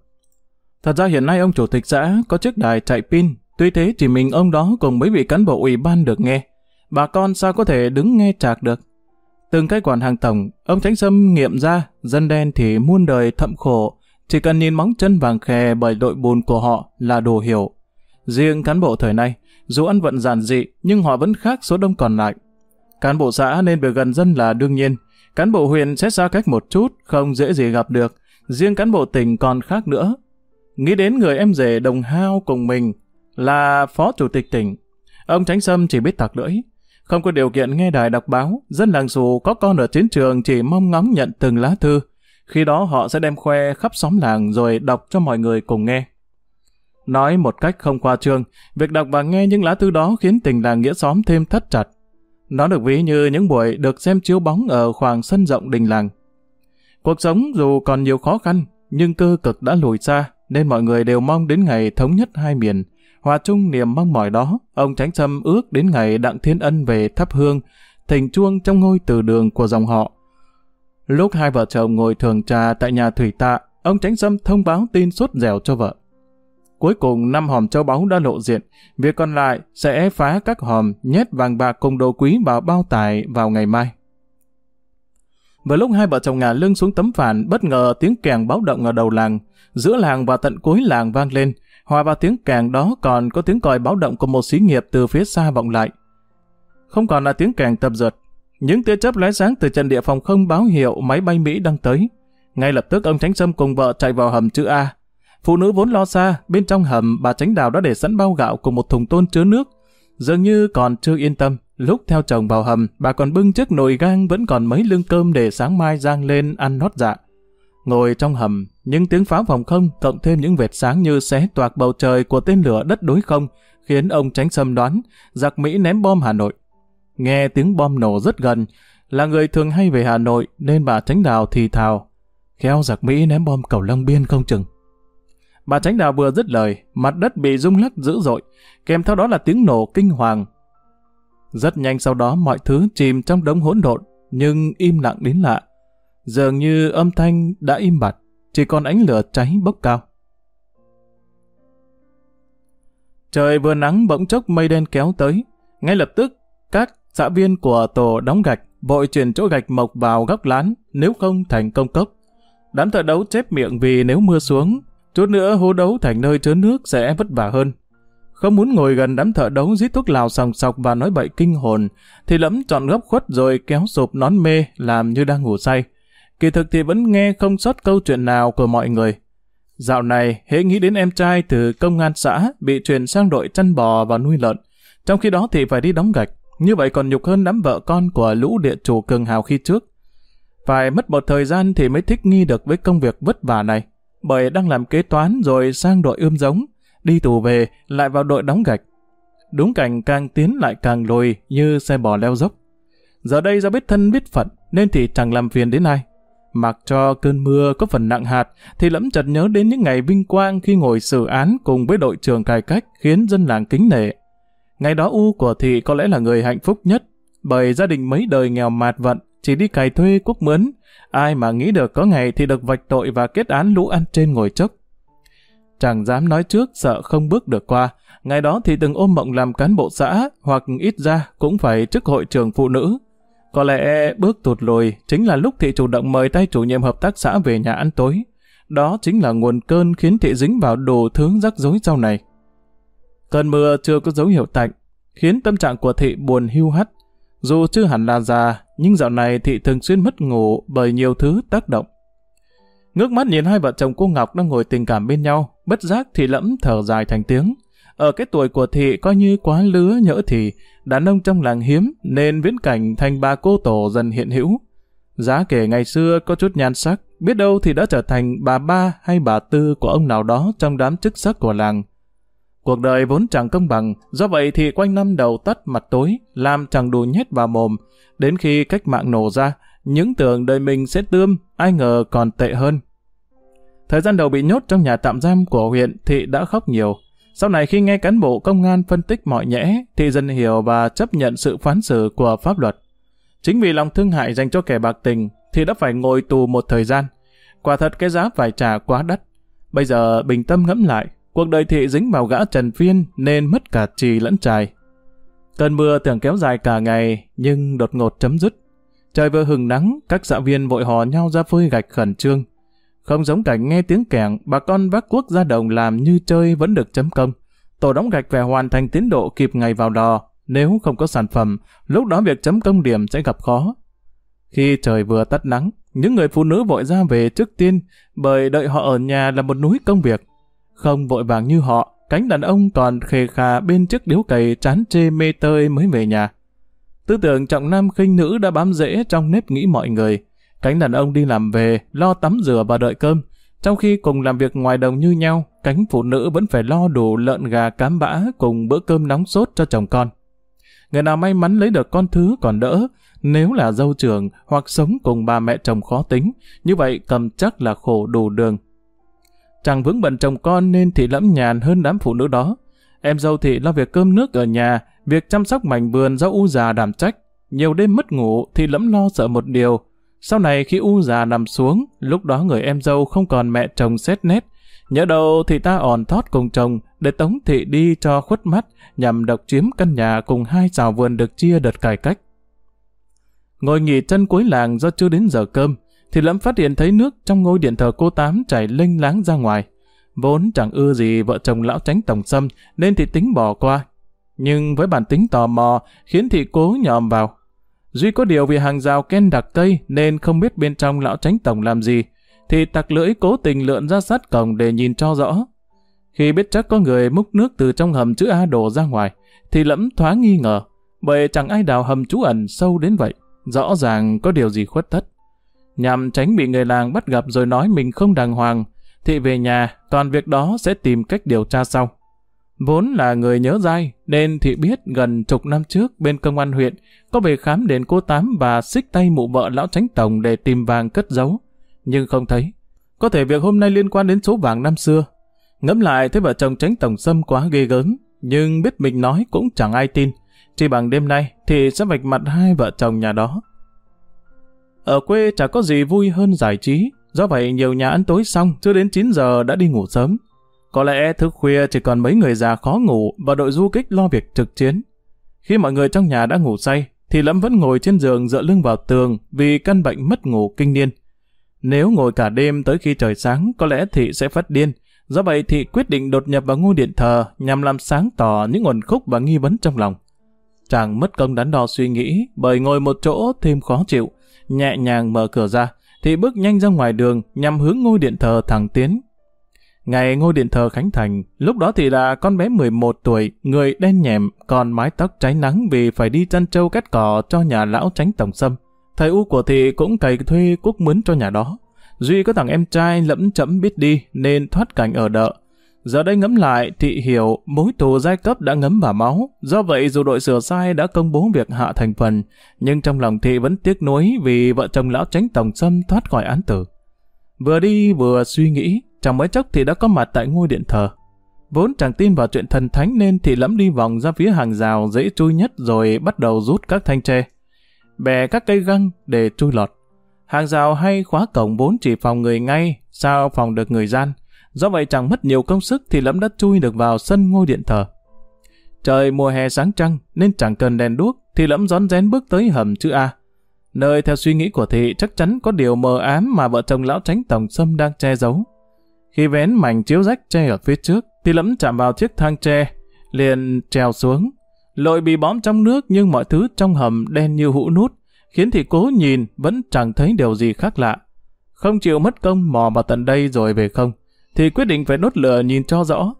Thật ra hiện nay ông chủ tịch xã có chiếc đài chạy pin, tuy thế chỉ mình ông đó cùng mấy vị cán bộ ủy ban được nghe. Bà con sao có thể đứng nghe chạc được? Từng cái quản hàng tổng, ông Tránh Sâm nghiệm ra, dân đen thì muôn đời thậm khổ, chỉ cần nhìn móng chân vàng khè bởi đội bùn của họ là đồ hiểu. Riêng cán bộ thời nay, dù ăn vận giản dị, nhưng họ vẫn khác số đông còn lại. Cán bộ xã nên về gần dân là đương nhiên. Cán bộ huyện sẽ xa cách một chút, không dễ gì gặp được. Riêng cán bộ tỉnh còn khác nữa. Nghĩ đến người em rể đồng hao cùng mình là phó chủ tịch tỉnh. Ông Tránh Sâm chỉ biết tặc lưỡi. Không có điều kiện nghe đài đọc báo, dân làng dù có con ở chiến trường chỉ mong ngóng nhận từng lá thư. Khi đó họ sẽ đem khoe khắp xóm làng rồi đọc cho mọi người cùng nghe. Nói một cách không qua trương, việc đọc và nghe những lá thư đó khiến tình làng nghĩa xóm thêm thắt chặt. Nó được ví như những buổi được xem chiếu bóng ở khoảng sân rộng đình làng. Cuộc sống dù còn nhiều khó khăn, nhưng cơ cực đã lùi xa, nên mọi người đều mong đến ngày thống nhất hai miền. Hòa chung niềm mong mỏi đó, ông Tránh Sâm ước đến ngày Đặng Thiên Ân về thắp hương, thỉnh chuông trong ngôi từ đường của dòng họ. Lúc hai vợ chồng ngồi thường trà tại nhà thủy tạ, ông Tránh Sâm thông báo tin suốt dẻo cho vợ. Cuối cùng năm hòm châu báu đã lộ diện, việc còn lại sẽ phá các hòm nhét vàng bạc cùng đồ quý vào bao tải vào ngày mai. Vừa lúc hai vợ chồng ngả lưng xuống tấm phản, bất ngờ tiếng kèn báo động ở đầu làng, giữa làng và tận cuối làng vang lên, hòa vào tiếng kèn đó còn có tiếng còi báo động của một xí nghiệp từ phía xa vọng lại. Không còn là tiếng kèn tập dượt, những tia chớp lóe sáng từ trận địa phòng không báo hiệu máy bay Mỹ đang tới. Ngay lập tức ông Tránh Sâm cùng vợ chạy vào hầm chữ A, Phụ nữ vốn lo xa, bên trong hầm bà tránh đào đã để sẵn bao gạo cùng một thùng tôn chứa nước. Dường như còn chưa yên tâm, lúc theo chồng vào hầm, bà còn bưng chiếc nồi gang vẫn còn mấy lương cơm để sáng mai rang lên ăn nót dạ. Ngồi trong hầm, những tiếng pháo phòng không cộng thêm những vệt sáng như xé toạc bầu trời của tên lửa đất đối không, khiến ông tránh sâm đoán giặc Mỹ ném bom Hà Nội. Nghe tiếng bom nổ rất gần, là người thường hay về Hà Nội nên bà tránh đào thì thào. Khéo giặc Mỹ ném bom cầu Long Biên không chừng. Bà Tránh Đào vừa dứt lời, mặt đất bị rung lắc dữ dội, kèm theo đó là tiếng nổ kinh hoàng. Rất nhanh sau đó mọi thứ chìm trong đống hỗn độn, nhưng im lặng đến lạ. Dường như âm thanh đã im bặt, chỉ còn ánh lửa cháy bốc cao. Trời vừa nắng bỗng chốc mây đen kéo tới. Ngay lập tức, các xã viên của tổ đóng gạch vội chuyển chỗ gạch mộc vào góc lán, nếu không thành công cốc. Đám thợ đấu chép miệng vì nếu mưa xuống, Chút nữa hố đấu thành nơi chứa nước sẽ vất vả hơn. Không muốn ngồi gần đám thợ đấu giết thuốc lào sòng sọc và nói bậy kinh hồn, thì lẫm chọn góc khuất rồi kéo sụp nón mê làm như đang ngủ say. Kỳ thực thì vẫn nghe không sót câu chuyện nào của mọi người. Dạo này, hễ nghĩ đến em trai từ công an xã bị chuyển sang đội chăn bò và nuôi lợn. Trong khi đó thì phải đi đóng gạch. Như vậy còn nhục hơn đám vợ con của lũ địa chủ cường hào khi trước. Phải mất một thời gian thì mới thích nghi được với công việc vất vả này bởi đang làm kế toán rồi sang đội ươm giống, đi tù về lại vào đội đóng gạch. Đúng cảnh càng tiến lại càng lùi như xe bò leo dốc. Giờ đây do biết thân biết phận nên thì chẳng làm phiền đến ai. Mặc cho cơn mưa có phần nặng hạt thì lẫm chợt nhớ đến những ngày vinh quang khi ngồi xử án cùng với đội trưởng cải cách khiến dân làng kính nể. Ngày đó U của thị có lẽ là người hạnh phúc nhất, bởi gia đình mấy đời nghèo mạt vận, chỉ đi cày thuê quốc mướn Ai mà nghĩ được có ngày thì được vạch tội và kết án lũ ăn trên ngồi chốc. Chẳng dám nói trước, sợ không bước được qua. Ngày đó thì từng ôm mộng làm cán bộ xã, hoặc ít ra cũng phải chức hội trường phụ nữ. Có lẽ bước tụt lùi chính là lúc thị chủ động mời tay chủ nhiệm hợp tác xã về nhà ăn tối. Đó chính là nguồn cơn khiến thị dính vào đồ thướng rắc rối sau này. Cơn mưa chưa có dấu hiệu tạnh, khiến tâm trạng của thị buồn hưu hắt. Dù chưa hẳn là già, nhưng dạo này thị thường xuyên mất ngủ bởi nhiều thứ tác động. Ngước mắt nhìn hai vợ chồng cô Ngọc đang ngồi tình cảm bên nhau, bất giác thì lẫm thở dài thành tiếng. Ở cái tuổi của thị coi như quá lứa nhỡ thì, đàn ông trong làng hiếm nên viễn cảnh thành bà cô tổ dần hiện hữu. Giá kể ngày xưa có chút nhan sắc, biết đâu thì đã trở thành bà ba hay bà tư của ông nào đó trong đám chức sắc của làng. Cuộc đời vốn chẳng công bằng, do vậy thì quanh năm đầu tắt mặt tối, làm chẳng đủ nhét vào mồm. Đến khi cách mạng nổ ra, những tưởng đời mình sẽ tươm, ai ngờ còn tệ hơn. Thời gian đầu bị nhốt trong nhà tạm giam của huyện thị đã khóc nhiều. Sau này khi nghe cán bộ công an phân tích mọi nhẽ, thì dần hiểu và chấp nhận sự phán xử của pháp luật. Chính vì lòng thương hại dành cho kẻ bạc tình, thì đã phải ngồi tù một thời gian. Quả thật cái giá phải trả quá đắt. Bây giờ bình tâm ngẫm lại, cuộc đời thị dính vào gã Trần Phiên nên mất cả trì lẫn trài. Cơn mưa tưởng kéo dài cả ngày, nhưng đột ngột chấm dứt. Trời vừa hừng nắng, các xã viên vội hò nhau ra phơi gạch khẩn trương. Không giống cảnh nghe tiếng kẻng, bà con vác quốc ra đồng làm như chơi vẫn được chấm công. Tổ đóng gạch phải hoàn thành tiến độ kịp ngày vào đò. Nếu không có sản phẩm, lúc đó việc chấm công điểm sẽ gặp khó. Khi trời vừa tắt nắng, những người phụ nữ vội ra về trước tiên, bởi đợi họ ở nhà là một núi công việc. Không vội vàng như họ, cánh đàn ông toàn khề khà bên chiếc điếu cày chán chê mê tơi mới về nhà. Tư tưởng trọng nam khinh nữ đã bám rễ trong nếp nghĩ mọi người. Cánh đàn ông đi làm về, lo tắm rửa và đợi cơm. Trong khi cùng làm việc ngoài đồng như nhau, cánh phụ nữ vẫn phải lo đủ lợn gà cám bã cùng bữa cơm nóng sốt cho chồng con. Người nào may mắn lấy được con thứ còn đỡ, nếu là dâu trưởng hoặc sống cùng bà mẹ chồng khó tính, như vậy cầm chắc là khổ đủ đường. Chẳng vững bận chồng con nên thị lẫm nhàn hơn đám phụ nữ đó. Em dâu thị lo việc cơm nước ở nhà, việc chăm sóc mảnh vườn do u già đảm trách. Nhiều đêm mất ngủ thì lẫm lo sợ một điều. Sau này khi u già nằm xuống, lúc đó người em dâu không còn mẹ chồng xét nét. Nhớ đầu thì ta òn thót cùng chồng để tống thị đi cho khuất mắt nhằm độc chiếm căn nhà cùng hai xào vườn được chia đợt cải cách. Ngồi nghỉ chân cuối làng do chưa đến giờ cơm, thì lẫm phát hiện thấy nước trong ngôi điện thờ cô Tám chảy lênh láng ra ngoài. Vốn chẳng ưa gì vợ chồng lão tránh tổng sâm, nên thị tính bỏ qua. Nhưng với bản tính tò mò, khiến thị cố nhòm vào. Duy có điều vì hàng rào ken đặc cây nên không biết bên trong lão tránh tổng làm gì, thì tặc lưỡi cố tình lượn ra sát cổng để nhìn cho rõ. Khi biết chắc có người múc nước từ trong hầm chữ A đổ ra ngoài, thì lẫm thoáng nghi ngờ, bởi chẳng ai đào hầm trú ẩn sâu đến vậy. Rõ ràng có điều gì khuất tất. Nhằm tránh bị người làng bắt gặp rồi nói mình không đàng hoàng, thì về nhà, toàn việc đó sẽ tìm cách điều tra sau. Vốn là người nhớ dai, nên thị biết gần chục năm trước bên công an huyện có về khám đền cô Tám và xích tay mụ vợ lão tránh tổng để tìm vàng cất giấu. Nhưng không thấy. Có thể việc hôm nay liên quan đến số vàng năm xưa. Ngẫm lại thấy vợ chồng tránh tổng xâm quá ghê gớm, nhưng biết mình nói cũng chẳng ai tin. Chỉ bằng đêm nay thì sẽ vạch mặt hai vợ chồng nhà đó. Ở quê chả có gì vui hơn giải trí, do vậy nhiều nhà ăn tối xong chưa đến 9 giờ đã đi ngủ sớm. Có lẽ thức khuya chỉ còn mấy người già khó ngủ và đội du kích lo việc trực chiến. Khi mọi người trong nhà đã ngủ say, thì Lâm vẫn ngồi trên giường dựa lưng vào tường vì căn bệnh mất ngủ kinh niên. Nếu ngồi cả đêm tới khi trời sáng, có lẽ Thị sẽ phát điên. Do vậy Thị quyết định đột nhập vào ngôi điện thờ nhằm làm sáng tỏ những nguồn khúc và nghi vấn trong lòng. Chàng mất công đắn đo suy nghĩ bởi ngồi một chỗ thêm khó chịu. Nhẹ nhàng mở cửa ra, thì bước nhanh ra ngoài đường nhằm hướng ngôi điện thờ thẳng tiến Ngày ngôi điện thờ Khánh Thành, lúc đó thì là con bé 11 tuổi, người đen nhẹm, còn mái tóc cháy nắng vì phải đi chăn trâu cắt cỏ cho nhà lão tránh tổng sâm. Thầy U của thị cũng cày thuê cuốc mướn cho nhà đó. Duy có thằng em trai lẫm chẫm biết đi nên thoát cảnh ở đợ. Giờ đây ngẫm lại, thị hiểu mối thù giai cấp đã ngấm vào máu. Do vậy dù đội sửa sai đã công bố việc hạ thành phần, nhưng trong lòng thị vẫn tiếc nuối vì vợ chồng lão tránh tổng sâm thoát khỏi án tử. Vừa đi vừa suy nghĩ, Chẳng mấy chốc thì đã có mặt tại ngôi điện thờ. Vốn chẳng tin vào chuyện thần thánh nên thị lẫm đi vòng ra phía hàng rào dễ chui nhất rồi bắt đầu rút các thanh tre. Bè các cây găng để chui lọt. Hàng rào hay khóa cổng vốn chỉ phòng người ngay, sao phòng được người gian. Do vậy chẳng mất nhiều công sức thì lẫm đã chui được vào sân ngôi điện thờ. Trời mùa hè sáng trăng nên chẳng cần đèn đuốc thì lẫm rón rén bước tới hầm chữ A. Nơi theo suy nghĩ của thị chắc chắn có điều mờ ám mà vợ chồng lão tránh tổng sâm đang che giấu. Khi vén mảnh chiếu rách tre ở phía trước, thì lẫm chạm vào chiếc thang tre, liền trèo xuống. Lội bị bóm trong nước nhưng mọi thứ trong hầm đen như hũ nút, khiến thị cố nhìn vẫn chẳng thấy điều gì khác lạ. Không chịu mất công mò vào tận đây rồi về không, thì quyết định phải đốt lửa nhìn cho rõ.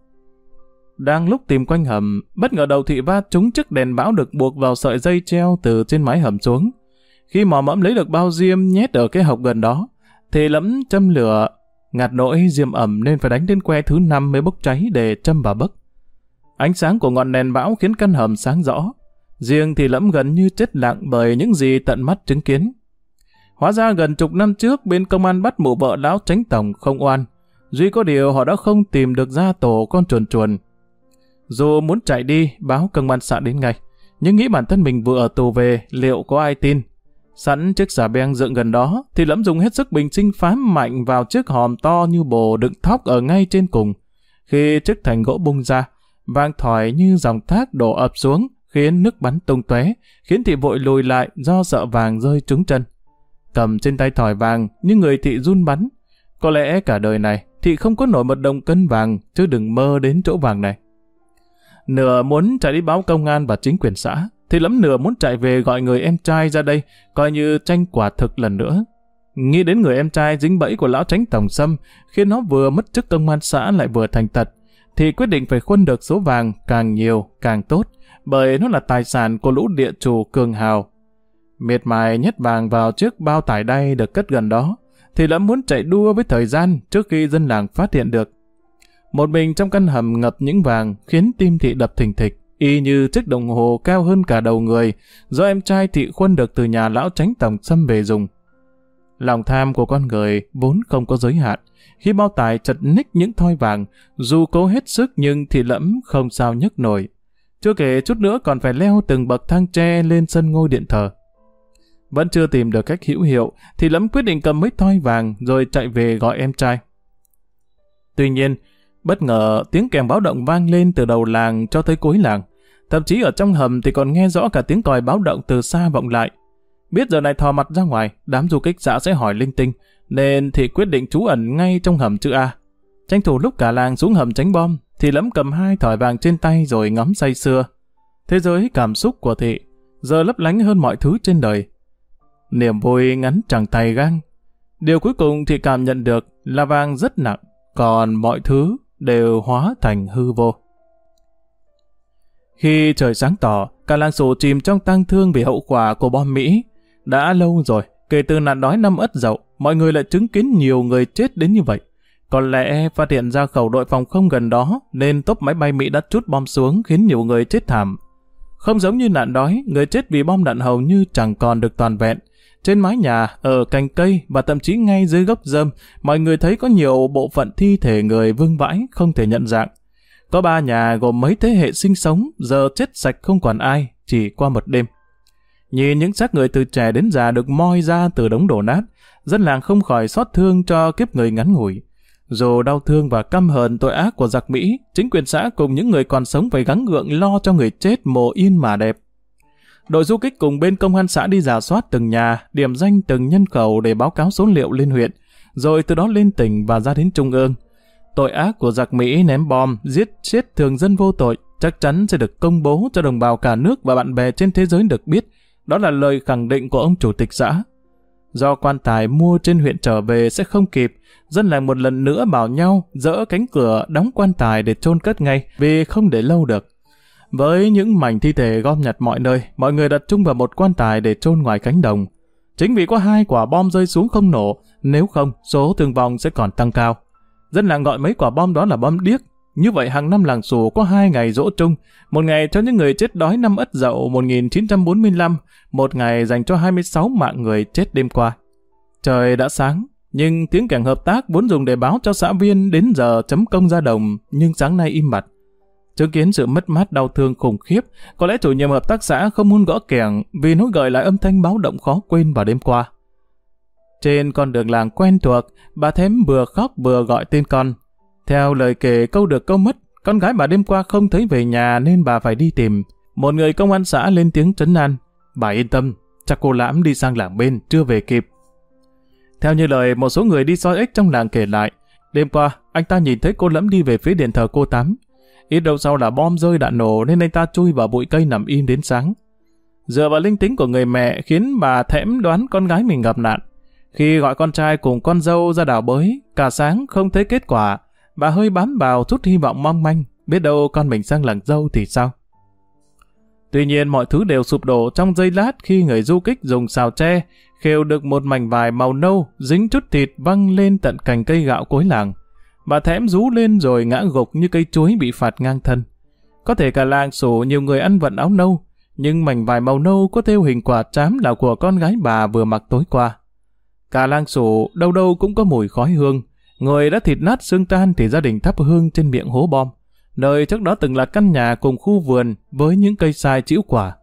Đang lúc tìm quanh hầm, bất ngờ đầu thị va trúng chiếc đèn bão được buộc vào sợi dây treo từ trên mái hầm xuống. Khi mò mẫm lấy được bao diêm nhét ở cái hộp gần đó, thì lẫm châm lửa Ngạt nỗi diêm ẩm nên phải đánh đến que thứ năm mới bốc cháy để châm vào bấc. Ánh sáng của ngọn đèn bão khiến căn hầm sáng rõ. Riêng thì lẫm gần như chết lặng bởi những gì tận mắt chứng kiến. Hóa ra gần chục năm trước bên công an bắt mụ vợ lão tránh tổng không oan. Duy có điều họ đã không tìm được ra tổ con chuồn chuồn. Dù muốn chạy đi, báo công an xã đến ngay. Nhưng nghĩ bản thân mình vừa ở tù về, liệu có ai tin? Sẵn chiếc xà beng dựng gần đó, thì lẫm dùng hết sức bình sinh phám mạnh vào chiếc hòm to như bồ đựng thóc ở ngay trên cùng. Khi chiếc thành gỗ bung ra, vang thỏi như dòng thác đổ ập xuống, khiến nước bắn tung tóe, khiến thị vội lùi lại do sợ vàng rơi trúng chân. Cầm trên tay thỏi vàng, như người thị run bắn. Có lẽ cả đời này, thì không có nổi một đồng cân vàng, chứ đừng mơ đến chỗ vàng này. Nửa muốn chạy đi báo công an và chính quyền xã, thì lắm nửa muốn chạy về gọi người em trai ra đây, coi như tranh quả thực lần nữa. Nghĩ đến người em trai dính bẫy của lão tránh tổng sâm, khiến nó vừa mất chức công an xã lại vừa thành tật, thì quyết định phải khuân được số vàng càng nhiều càng tốt, bởi nó là tài sản của lũ địa chủ cường hào. Miệt mài nhét vàng vào chiếc bao tải đay được cất gần đó, thì lắm muốn chạy đua với thời gian trước khi dân làng phát hiện được. Một mình trong căn hầm ngập những vàng khiến tim thị đập thình thịch, y như chiếc đồng hồ cao hơn cả đầu người, do em trai thị khuân được từ nhà lão tránh tổng xâm về dùng. Lòng tham của con người vốn không có giới hạn. Khi bao tải chật ních những thoi vàng, dù cố hết sức nhưng thị lẫm không sao nhấc nổi. Chưa kể chút nữa còn phải leo từng bậc thang tre lên sân ngôi điện thờ. Vẫn chưa tìm được cách hữu hiệu, thì lẫm quyết định cầm mấy thoi vàng rồi chạy về gọi em trai. Tuy nhiên, bất ngờ tiếng kèn báo động vang lên từ đầu làng cho tới cuối làng. Thậm chí ở trong hầm thì còn nghe rõ cả tiếng còi báo động từ xa vọng lại. Biết giờ này thò mặt ra ngoài, đám du kích xã sẽ hỏi linh tinh, nên thì quyết định trú ẩn ngay trong hầm chữ A. Tranh thủ lúc cả làng xuống hầm tránh bom, thì lẫm cầm hai thỏi vàng trên tay rồi ngắm say sưa. Thế giới cảm xúc của thị, giờ lấp lánh hơn mọi thứ trên đời. Niềm vui ngắn chẳng tay gang. Điều cuối cùng thì cảm nhận được là vàng rất nặng, còn mọi thứ đều hóa thành hư vô. Khi trời sáng tỏ, cả làng sổ chìm trong tang thương vì hậu quả của bom Mỹ. Đã lâu rồi, kể từ nạn đói năm ất dậu, mọi người lại chứng kiến nhiều người chết đến như vậy. Có lẽ phát hiện ra khẩu đội phòng không gần đó nên tốc máy bay Mỹ đã chút bom xuống khiến nhiều người chết thảm. Không giống như nạn đói, người chết vì bom đạn hầu như chẳng còn được toàn vẹn. Trên mái nhà, ở cành cây và thậm chí ngay dưới gốc rơm, mọi người thấy có nhiều bộ phận thi thể người vương vãi không thể nhận dạng. Có ba nhà gồm mấy thế hệ sinh sống, giờ chết sạch không còn ai, chỉ qua một đêm. Nhìn những xác người từ trẻ đến già được moi ra từ đống đổ nát, dân làng không khỏi xót thương cho kiếp người ngắn ngủi. Dù đau thương và căm hờn tội ác của giặc Mỹ, chính quyền xã cùng những người còn sống phải gắng gượng lo cho người chết mồ yên mà đẹp. Đội du kích cùng bên công an xã đi giả soát từng nhà, điểm danh từng nhân khẩu để báo cáo số liệu lên huyện, rồi từ đó lên tỉnh và ra đến trung ương. Tội ác của giặc Mỹ ném bom, giết chết thường dân vô tội chắc chắn sẽ được công bố cho đồng bào cả nước và bạn bè trên thế giới được biết. Đó là lời khẳng định của ông chủ tịch xã. Do quan tài mua trên huyện trở về sẽ không kịp, dân làng một lần nữa bảo nhau dỡ cánh cửa đóng quan tài để chôn cất ngay vì không để lâu được. Với những mảnh thi thể gom nhặt mọi nơi, mọi người đặt chung vào một quan tài để chôn ngoài cánh đồng. Chính vì có hai quả bom rơi xuống không nổ, nếu không, số thương vong sẽ còn tăng cao. Dân làng gọi mấy quả bom đó là bom điếc. Như vậy hàng năm làng xù có hai ngày dỗ chung, một ngày cho những người chết đói năm Ất Dậu 1945, một ngày dành cho 26 mạng người chết đêm qua. Trời đã sáng, nhưng tiếng kèn hợp tác vốn dùng để báo cho xã viên đến giờ chấm công ra đồng, nhưng sáng nay im bặt. Chứng kiến sự mất mát đau thương khủng khiếp, có lẽ chủ nhiệm hợp tác xã không muốn gõ kèn vì nó gợi lại âm thanh báo động khó quên vào đêm qua. Trên con đường làng quen thuộc, bà Thém vừa khóc vừa gọi tên con. Theo lời kể câu được câu mất, con gái bà đêm qua không thấy về nhà nên bà phải đi tìm. Một người công an xã lên tiếng trấn an. Bà yên tâm, chắc cô lãm đi sang làng bên, chưa về kịp. Theo như lời một số người đi soi ếch trong làng kể lại, đêm qua anh ta nhìn thấy cô lẫm đi về phía điện thờ cô Tám. Ít đâu sau là bom rơi đạn nổ nên anh ta chui vào bụi cây nằm im đến sáng. Dựa vào linh tính của người mẹ khiến bà thẽm đoán con gái mình gặp nạn. Khi gọi con trai cùng con dâu ra đảo bới, cả sáng không thấy kết quả, bà hơi bám vào chút hy vọng mong manh, biết đâu con mình sang làng dâu thì sao. Tuy nhiên mọi thứ đều sụp đổ trong giây lát khi người du kích dùng xào tre, khều được một mảnh vải màu nâu, dính chút thịt văng lên tận cành cây gạo cuối làng. Bà thém rú lên rồi ngã gục như cây chuối bị phạt ngang thân. Có thể cả làng sổ nhiều người ăn vận áo nâu, nhưng mảnh vải màu nâu có theo hình quả trám là của con gái bà vừa mặc tối qua. Cả làng sổ đâu đâu cũng có mùi khói hương. Người đã thịt nát xương tan thì gia đình thắp hương trên miệng hố bom. nơi trước đó từng là căn nhà cùng khu vườn với những cây sai chĩu quả.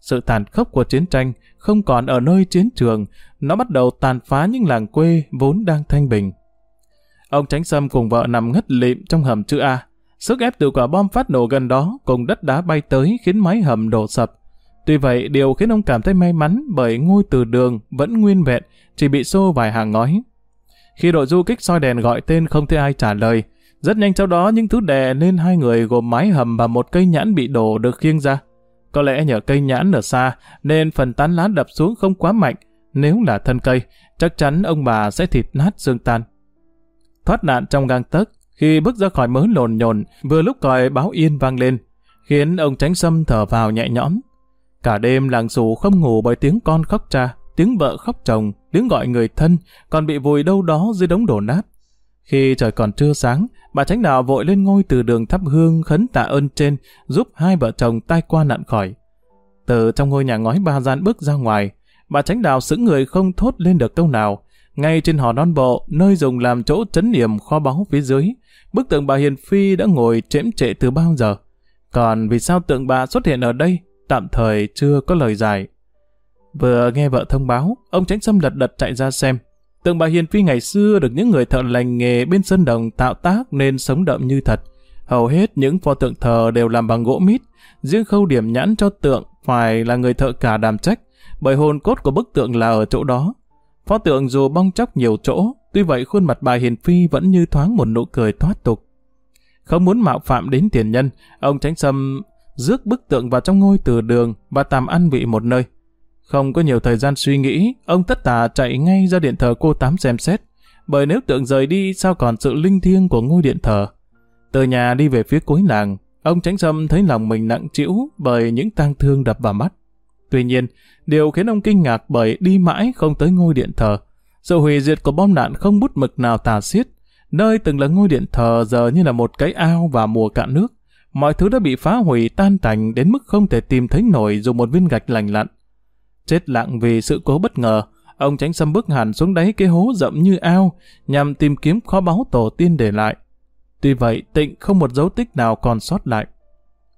Sự tàn khốc của chiến tranh không còn ở nơi chiến trường, nó bắt đầu tàn phá những làng quê vốn đang thanh bình. Ông Tránh Sâm cùng vợ nằm ngất lịm trong hầm chữ A. Sức ép từ quả bom phát nổ gần đó cùng đất đá bay tới khiến mái hầm đổ sập. Tuy vậy, điều khiến ông cảm thấy may mắn bởi ngôi từ đường vẫn nguyên vẹn, chỉ bị xô vài hàng ngói. Khi đội du kích soi đèn gọi tên không thấy ai trả lời, rất nhanh sau đó những thứ đè lên hai người gồm mái hầm và một cây nhãn bị đổ được khiêng ra. Có lẽ nhờ cây nhãn ở xa nên phần tán lá đập xuống không quá mạnh. Nếu là thân cây, chắc chắn ông bà sẽ thịt nát xương tan. Thoát nạn trong gang tấc, khi bước ra khỏi mớ lồn nhồn, vừa lúc còi báo yên vang lên, khiến ông tránh sâm thở vào nhẹ nhõm. Cả đêm làng xù không ngủ bởi tiếng con khóc cha, tiếng vợ khóc chồng, tiếng gọi người thân, còn bị vùi đâu đó dưới đống đổ nát. Khi trời còn chưa sáng, bà tránh đạo vội lên ngôi từ đường thắp hương khấn tạ ơn trên, giúp hai vợ chồng tai qua nạn khỏi. Từ trong ngôi nhà ngói ba gian bước ra ngoài, bà tránh đạo sững người không thốt lên được câu nào. Ngay trên hò non bộ, nơi dùng làm chỗ chấn niệm kho báu phía dưới, bức tượng bà Hiền Phi đã ngồi chễm trệ từ bao giờ. Còn vì sao tượng bà xuất hiện ở đây, tạm thời chưa có lời giải. Vừa nghe vợ thông báo, ông tránh xâm lật đật chạy ra xem. Tượng bà Hiền Phi ngày xưa được những người thợ lành nghề bên sân đồng tạo tác nên sống đậm như thật. Hầu hết những pho tượng thờ đều làm bằng gỗ mít, riêng khâu điểm nhãn cho tượng phải là người thợ cả đàm trách, bởi hồn cốt của bức tượng là ở chỗ đó. Pho tượng dù bong chóc nhiều chỗ, tuy vậy khuôn mặt bà Hiền Phi vẫn như thoáng một nụ cười thoát tục. Không muốn mạo phạm đến tiền nhân, ông Tránh Sâm rước bức tượng vào trong ngôi từ đường và tạm ăn vị một nơi. Không có nhiều thời gian suy nghĩ, ông tất tả chạy ngay ra điện thờ cô Tám xem xét. Bởi nếu tượng rời đi, sao còn sự linh thiêng của ngôi điện thờ? Từ nhà đi về phía cuối làng, ông Tránh Sâm thấy lòng mình nặng trĩu bởi những tang thương đập vào mắt. Tuy nhiên, điều khiến ông kinh ngạc bởi đi mãi không tới ngôi điện thờ. Sự hủy diệt của bom đạn không bút mực nào tà xiết. Nơi từng là ngôi điện thờ giờ như là một cái ao và mùa cạn nước. Mọi thứ đã bị phá hủy tan tành đến mức không thể tìm thấy nổi dùng một viên gạch lành lặn. Chết lặng vì sự cố bất ngờ, ông tránh xâm bước hẳn xuống đáy cái hố rộng như ao nhằm tìm kiếm kho báu tổ tiên để lại. Tuy vậy, tịnh không một dấu tích nào còn sót lại.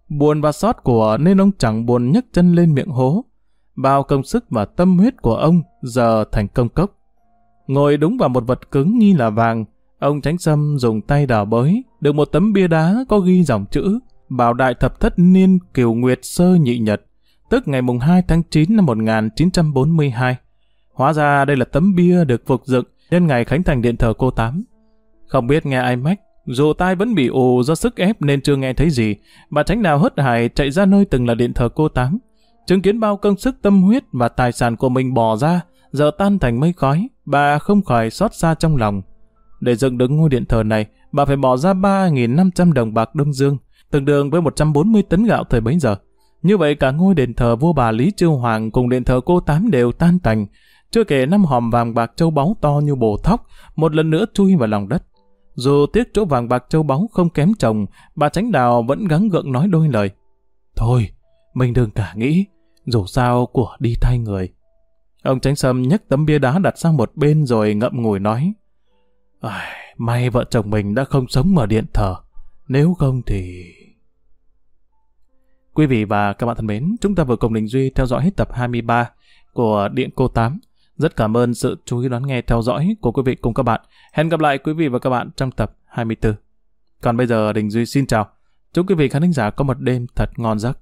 Buồn và xót của nên ông chẳng buồn nhấc chân lên miệng hố. Bao công sức và tâm huyết của ông giờ thành công cốc. Ngồi đúng vào một vật cứng nghi là vàng, ông tránh xâm dùng tay đào bới, được một tấm bia đá có ghi dòng chữ Bảo đại thập thất niên kiều nguyệt sơ nhị nhật tức ngày mùng 2 tháng 9 năm 1942. Hóa ra đây là tấm bia được phục dựng nhân ngày khánh thành điện thờ cô Tám. Không biết nghe ai mách, dù tai vẫn bị ù do sức ép nên chưa nghe thấy gì, bà tránh nào hớt hải chạy ra nơi từng là điện thờ cô Tám. Chứng kiến bao công sức tâm huyết và tài sản của mình bỏ ra, giờ tan thành mây khói, bà không khỏi xót xa trong lòng. Để dựng đứng ngôi điện thờ này, bà phải bỏ ra 3.500 đồng bạc đông dương, tương đương với 140 tấn gạo thời bấy giờ. Như vậy cả ngôi đền thờ vua bà Lý Chiêu Hoàng cùng đền thờ cô Tám đều tan tành. Chưa kể năm hòm vàng bạc châu báu to như bồ thóc, một lần nữa chui vào lòng đất. Dù tiếc chỗ vàng bạc châu báu không kém chồng, bà Tránh Đào vẫn gắng gượng nói đôi lời. Thôi, mình đừng cả nghĩ, dù sao của đi thay người. Ông Tránh Sâm nhấc tấm bia đá đặt sang một bên rồi ngậm ngùi nói. May vợ chồng mình đã không sống ở điện thờ, nếu không thì... Quý vị và các bạn thân mến, chúng ta vừa cùng Đình Duy theo dõi hết tập 23 của Điện Cô 8. Rất cảm ơn sự chú ý đón nghe theo dõi của quý vị cùng các bạn. Hẹn gặp lại quý vị và các bạn trong tập 24. Còn bây giờ Đình Duy xin chào. Chúc quý vị khán giả có một đêm thật ngon giấc.